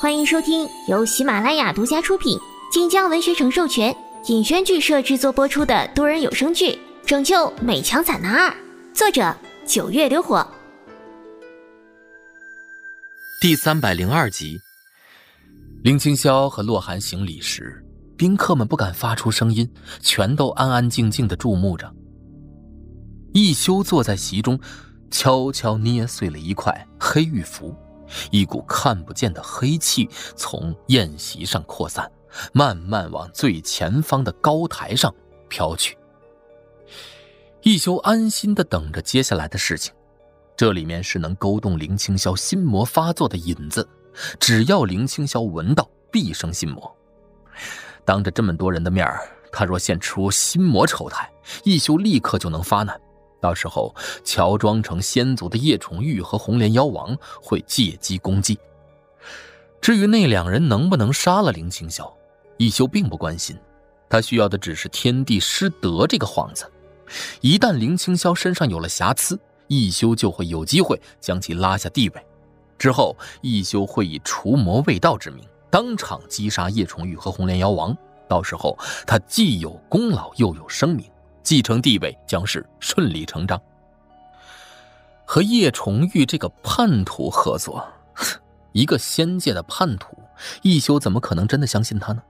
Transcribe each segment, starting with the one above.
欢迎收听由喜马拉雅独家出品、晋江文学城授权、尹轩剧社制作播出的多人有声剧《拯救美强惨男二》，作者九月流火。第三百零二集，林青霄和洛寒行礼时，宾客们不敢发出声音，全都安安静静的注目着。一休坐在席中，悄悄捏碎了一块黑玉符。一股看不见的黑气从宴席上扩散，慢慢往最前方的高台上飘去。一休安心的等着接下来的事情，这里面是能勾动林青霄心魔发作的引子，只要林青霄闻到，必生心魔。当着这么多人的面他若现出心魔丑态，一休立刻就能发难。到时候，乔装成仙族的叶崇玉和红莲妖王会借机攻击。至于那两人能不能杀了林青霄，一休并不关心，他需要的只是天地失德这个幌子。一旦林青霄身上有了瑕疵，一休就会有机会将其拉下地位。之后，一休会以除魔卫道之名，当场击杀叶崇玉和红莲妖王。到时候，他既有功劳，又有声名。继承地位将是顺理成章。和叶崇玉这个叛徒合作，一个仙界的叛徒，一休怎么可能真的相信他呢？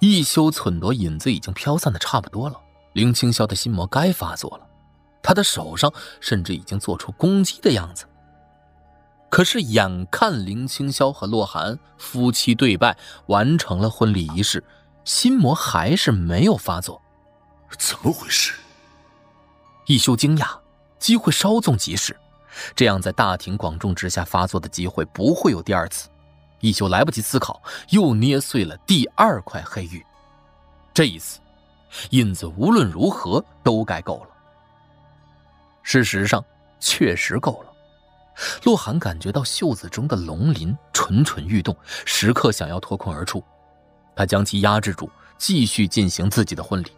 一休忖度引子已经飘散的差不多了，林青霄的心魔该发作了，他的手上甚至已经做出攻击的样子。可是眼看林青霄和洛寒夫妻对拜，完成了婚礼仪式，心魔还是没有发作。怎么回事？一休惊讶，机会稍纵即逝，这样在大庭广众之下发作的机会不会有第二次。一休来不及思考，又捏碎了第二块黑玉。这一次，印子无论如何都该够了。事实上，确实够了。洛寒感觉到袖子中的龙鳞蠢蠢欲动，时刻想要脱困而出。他将其压制住，继续进行自己的婚礼。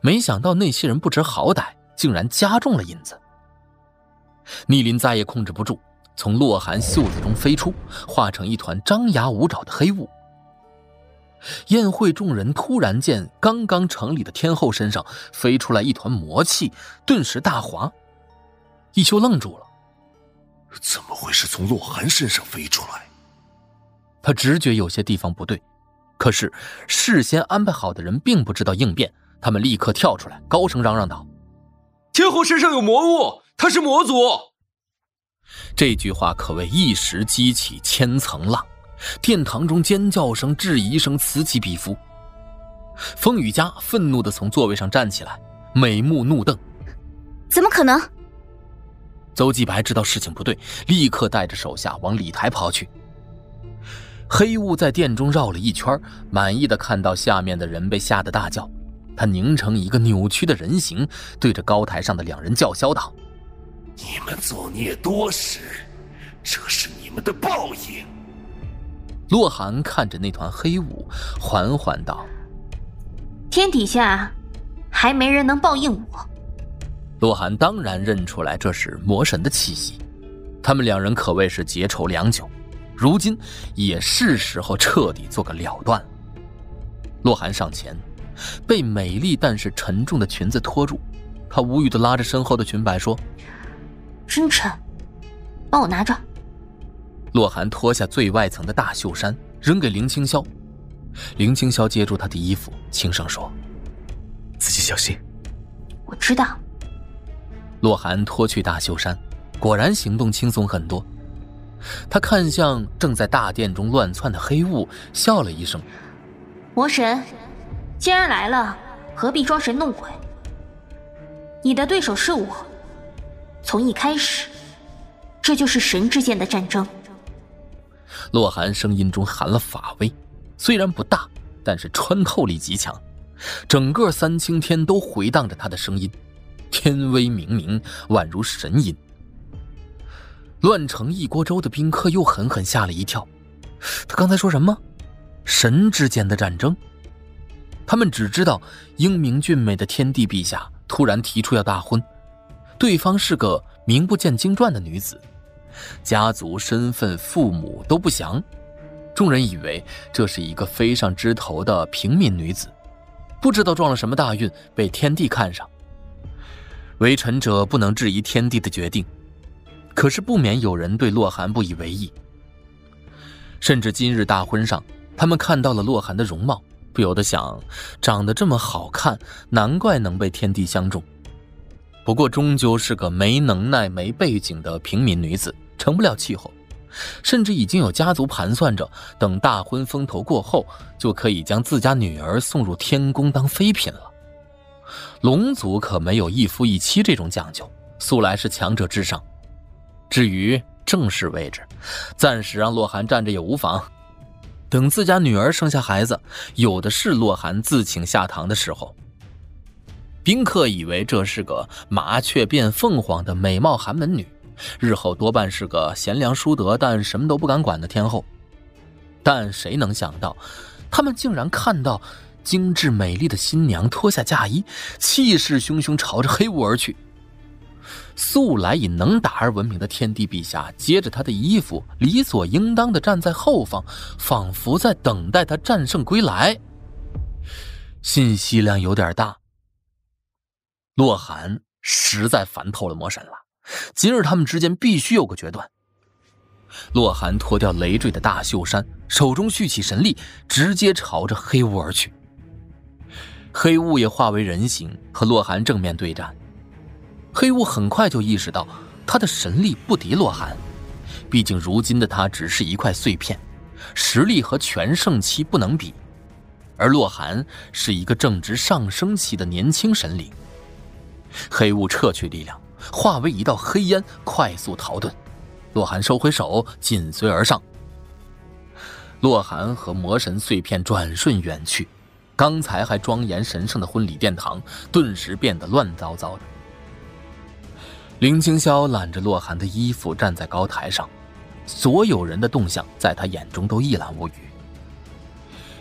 没想到那些人不知好歹，竟然加重了引子。逆鳞再也控制不住，从洛寒袖子中飞出，化成一团张牙舞爪的黑雾。宴会众人突然见刚刚城里的天后身上飞出来一团魔气，顿时大哗。一休愣住了，怎么会是从洛寒身上飞出来？他直觉有些地方不对，可是事先安排好的人并不知道应变。他们立刻跳出来，高声嚷嚷道：“天后身上有魔物，她是魔族。”这句话可谓一时激起千层浪，殿堂中尖叫声、质疑声此起彼伏。风雨家愤怒地从座位上站起来，美目怒瞪：“怎么可能？”邹继白知道事情不对，立刻带着手下往礼台跑去。黑雾在殿中绕了一圈，满意的看到下面的人被吓得大叫。他拧成一个扭曲的人形，对着高台上的两人叫嚣道：“你们作孽多时，这是你们的报应。”洛寒看着那团黑雾，缓缓道：“天底下还没人能报应我。”洛寒当然认出来这是魔神的气息，他们两人可谓是结仇良久，如今也是时候彻底做个了断了。洛寒上前。被美丽但是沉重的裙子拖住，他无语的拉着身后的裙摆说：“真沉，帮我拿着。”洛寒脱下最外层的大袖衫，扔给林青霄。林青霄接住他的衣服，轻声说：“自己小心。”我知道。洛寒脱去大袖衫，果然行动轻松很多。他看向正在大殿中乱窜的黑雾，笑了一声：“魔神。”既然来了，何必装神弄鬼？你的对手是我，从一开始，这就是神之间的战争。洛寒声音中含了法威，虽然不大，但是穿透力极强，整个三清天都回荡着他的声音，天威冥冥，宛如神音。乱成一锅粥的宾客又狠狠吓了一跳，他刚才说什么？神之间的战争？他们只知道英明俊美的天帝陛下突然提出要大婚，对方是个名不见经传的女子，家族身份、父母都不详，众人以为这是一个飞上枝头的平民女子，不知道撞了什么大运，被天帝看上。为臣者不能质疑天帝的决定，可是不免有人对洛寒不以为意。甚至今日大婚上，他们看到了洛寒的容貌，不由得想：长得这么好看，难怪能被天帝相中。不过终究是个没能耐、没背景的平民女子，成不了气候。甚至已经有家族盘算着，等大婚风头过后，就可以将自家女儿送入天宫当妃嫔了。龙族可没有一夫一妻这种讲究，素来是强者至上。至于正式位置，暂时让洛寒站着也无妨。等自家女儿生下孩子，有的是洛寒自请下堂的时候。宾客以为这是个麻雀变凤凰的美貌寒门女，日后多半是个贤良淑德但什么都不敢管的天后。但谁能想到，他们竟然看到精致美丽的新娘脱下嫁衣，气势汹汹朝着黑屋而去。素来以能打而闻名的天帝陛下，接着他的衣服，理所应当的站在后方，仿佛在等待他战胜归来。信息量有点大。洛寒实在烦透了魔神了，今日他们之间必须有个决断。洛寒脱掉累赘的大袖衫，手中蓄起神力，直接朝着黑雾而去。黑雾也化为人形，和洛寒正面对战。黑雾很快就意识到，他的神力不敌洛寒，毕竟如今的他只是一块碎片，实力和全盛期不能比，而洛寒是一个正值上升期的年轻神灵。黑雾撤去力量，化为一道黑烟，快速逃遁。洛寒收回手，紧随而上。洛寒和魔神碎片转瞬远去，刚才还庄严神圣的婚礼殿堂，顿时变得乱糟糟的。林清霄揽着洛寒的衣服站在高台上，所有人的动向在他眼中都一览无余。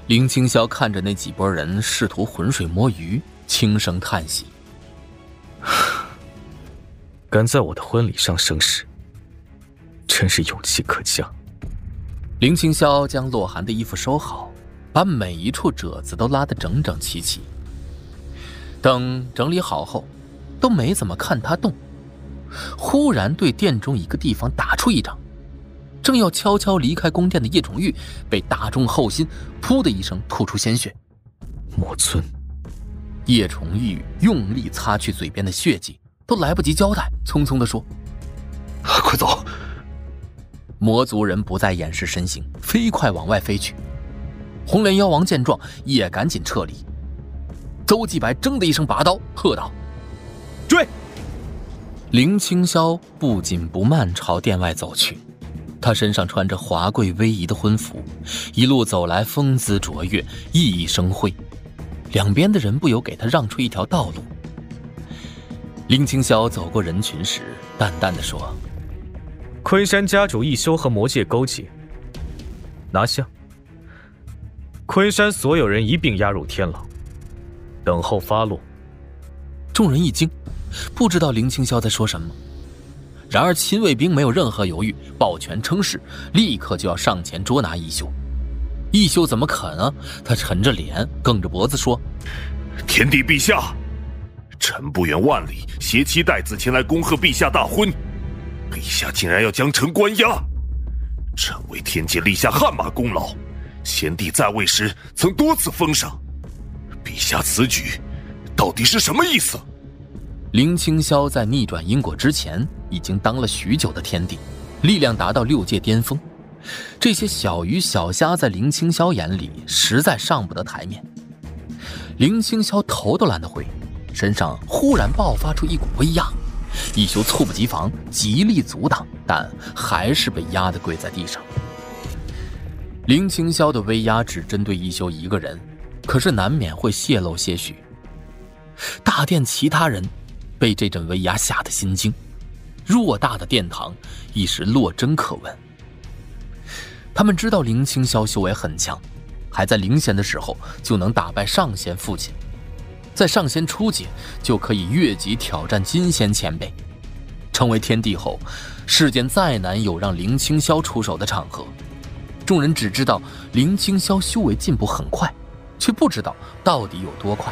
林清霄看着那几拨人试图浑水摸鱼，轻声叹息。敢在我的婚礼上生事，真是勇气可嘉。林清霄将洛寒的衣服收好，把每一处褶子都拉得整整齐齐。等整理好后，都没怎么看他动，忽然对殿中一个地方打出一掌。正要悄悄离开宫殿的叶崇玉，被打中后心，噗的一声吐出鲜血。魔尊。叶崇玉用力擦去嘴边的血迹，都来不及交代，匆匆地说：“快走！”魔族人不再掩饰身形，飞快往外飞去。红莲妖王见状，也赶紧撤离。邹继白铮的一声拔刀，喝道：“追！”林清霄不紧不慢朝殿外走去，他身上穿着华贵威仪的婚服，一路走来风姿卓越，熠熠生辉。两边的人不由给他让出一条道路。林清霄走过人群时，淡淡的说：“昆山家主一休和魔界勾结，拿下。昆山所有人一并押入天牢，等候发落。”众人一惊，不知道林清霄在说什么。然而亲卫兵没有任何犹豫，抱拳称是，立刻就要上前捉拿一休。一休怎么肯啊？他沉着脸，梗着脖子说：“天帝陛下，臣不远万里携妻带子前来恭贺陛下大婚，陛下竟然要将臣关押。臣为天界立下汗马功劳，先帝在位时曾多次封赏，陛下此举到底是什么意思？”林清霄在逆转因果之前，已经当了许久的天帝，力量达到六界巅峰。这些小鱼小虾在林清霄眼里实在上不得台面。林清霄头都懒得回，身上忽然爆发出一股威压，一休猝不及防，极力阻挡，但还是被压得跪在地上。林清霄的威压只针对一休一个人，可是难免会泄露些许。大殿其他人被这阵威压吓得心惊，偌大的殿堂一时落针可闻。他们知道林清霄修为很强，还在灵仙的时候就能打败上仙父亲，在上仙初阶就可以越级挑战金仙前辈。成为天帝后，世间再难有让林清霄出手的场合。众人只知道林清霄修为进步很快，却不知道到底有多快。